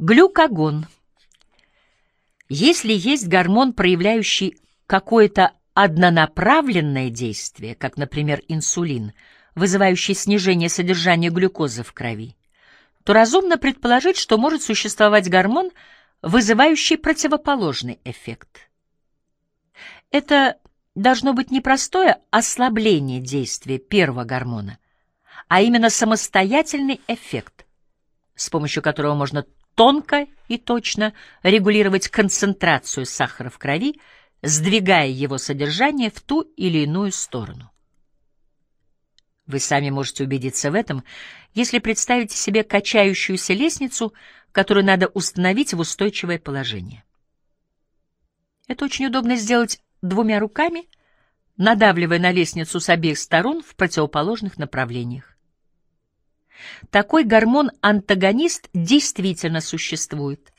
Глюкагон. Если есть гормон, проявляющий какое-то однонаправленное действие, как, например, инсулин, вызывающий снижение содержания глюкозы в крови, то разумно предположить, что может существовать гормон, вызывающий противоположный эффект. Это должно быть не простое ослабление действия первого гормона, а именно самостоятельный эффект, с помощью которого можно тонко и точно регулировать концентрацию сахара в крови, сдвигая его содержание в ту или иную сторону. Вы сами можете убедиться в этом, если представите себе качающуюся лестницу, которую надо установить в устойчивое положение. Это очень удобно сделать двумя руками, надавливая на лестницу с обеих сторон в противоположных направлениях. Такой гормон-антагонист действительно существует,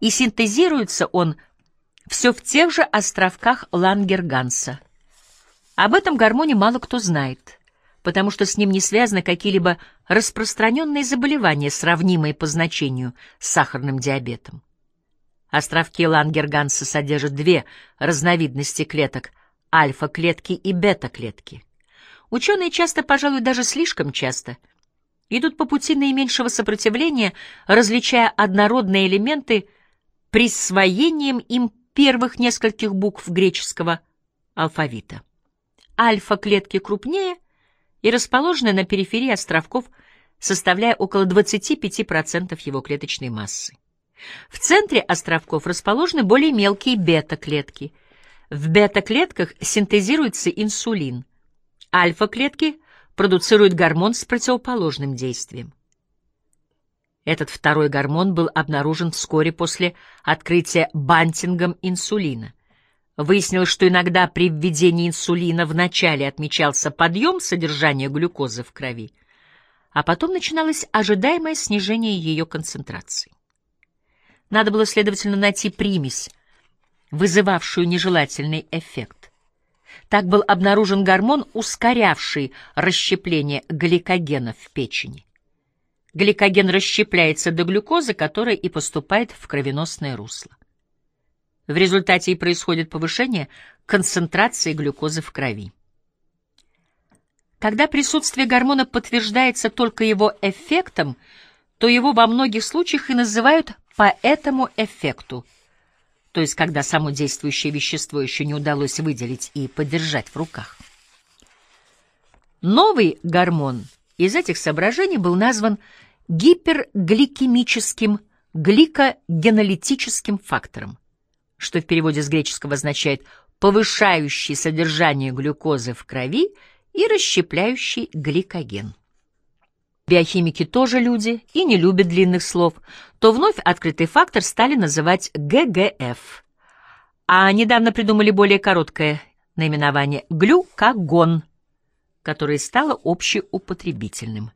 и синтезируется он все в тех же островках Лангерганса. Об этом гормоне мало кто знает, потому что с ним не связаны какие-либо распространенные заболевания, сравнимые по значению с сахарным диабетом. Островки Лангерганса содержат две разновидности клеток — альфа-клетки и бета-клетки. Ученые часто, пожалуй, даже слишком часто — идут по пути наименьшего сопротивления, различая однородные элементы присвоением им первых нескольких букв греческого алфавита. Альфа-клетки крупнее и расположены на периферии островков, составляя около 25% его клеточной массы. В центре островков расположены более мелкие бета-клетки. В бета-клетках синтезируется инсулин. Альфа-клетки продуцирует гормон с противоположным действием. Этот второй гормон был обнаружен вскоре после открытия бантингом инсулина. Выяснилось, что иногда при введении инсулина вначале отмечался подъем содержания глюкозы в крови, а потом начиналось ожидаемое снижение ее концентрации. Надо было, следовательно, найти примесь, вызывавшую нежелательный эффект. Так был обнаружен гормон, ускорявший расщепление гликогена в печени. Гликоген расщепляется до глюкозы, которая и поступает в кровеносное русло. В результате и происходит повышение концентрации глюкозы в крови. Когда присутствие гормона подтверждается только его эффектом, то его во многих случаях и называют по этому эффекту – то есть когда само действующее вещество еще не удалось выделить и подержать в руках. Новый гормон из этих соображений был назван гипергликемическим гликогенолитическим фактором, что в переводе с греческого означает повышающий содержание глюкозы в крови и расщепляющий гликоген. Биохимики тоже люди и не любят длинных слов, то вновь открытый фактор стали называть ГГФ. А недавно придумали более короткое наименование — глюкагон, которое стало общеупотребительным.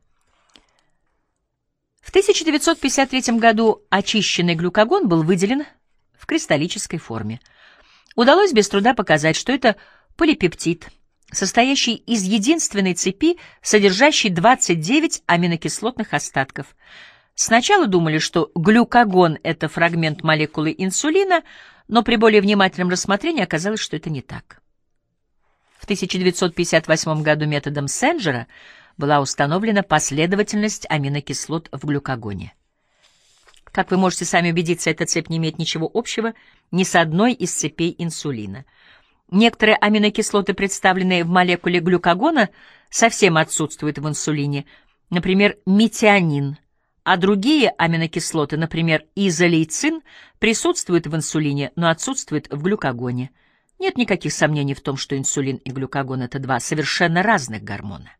В 1953 году очищенный глюкагон был выделен в кристаллической форме. Удалось без труда показать, что это полипептид — состоящий из единственной цепи, содержащей 29 аминокислотных остатков. Сначала думали, что глюкагон — это фрагмент молекулы инсулина, но при более внимательном рассмотрении оказалось, что это не так. В 1958 году методом Сенджера была установлена последовательность аминокислот в глюкагоне. Как вы можете сами убедиться, эта цепь не имеет ничего общего ни с одной из цепей инсулина — Некоторые аминокислоты, представленные в молекуле глюкагона, совсем отсутствуют в инсулине, например, метионин, а другие аминокислоты, например, изолейцин, присутствуют в инсулине, но отсутствуют в глюкагоне. Нет никаких сомнений в том, что инсулин и глюкагон — это два совершенно разных гормона.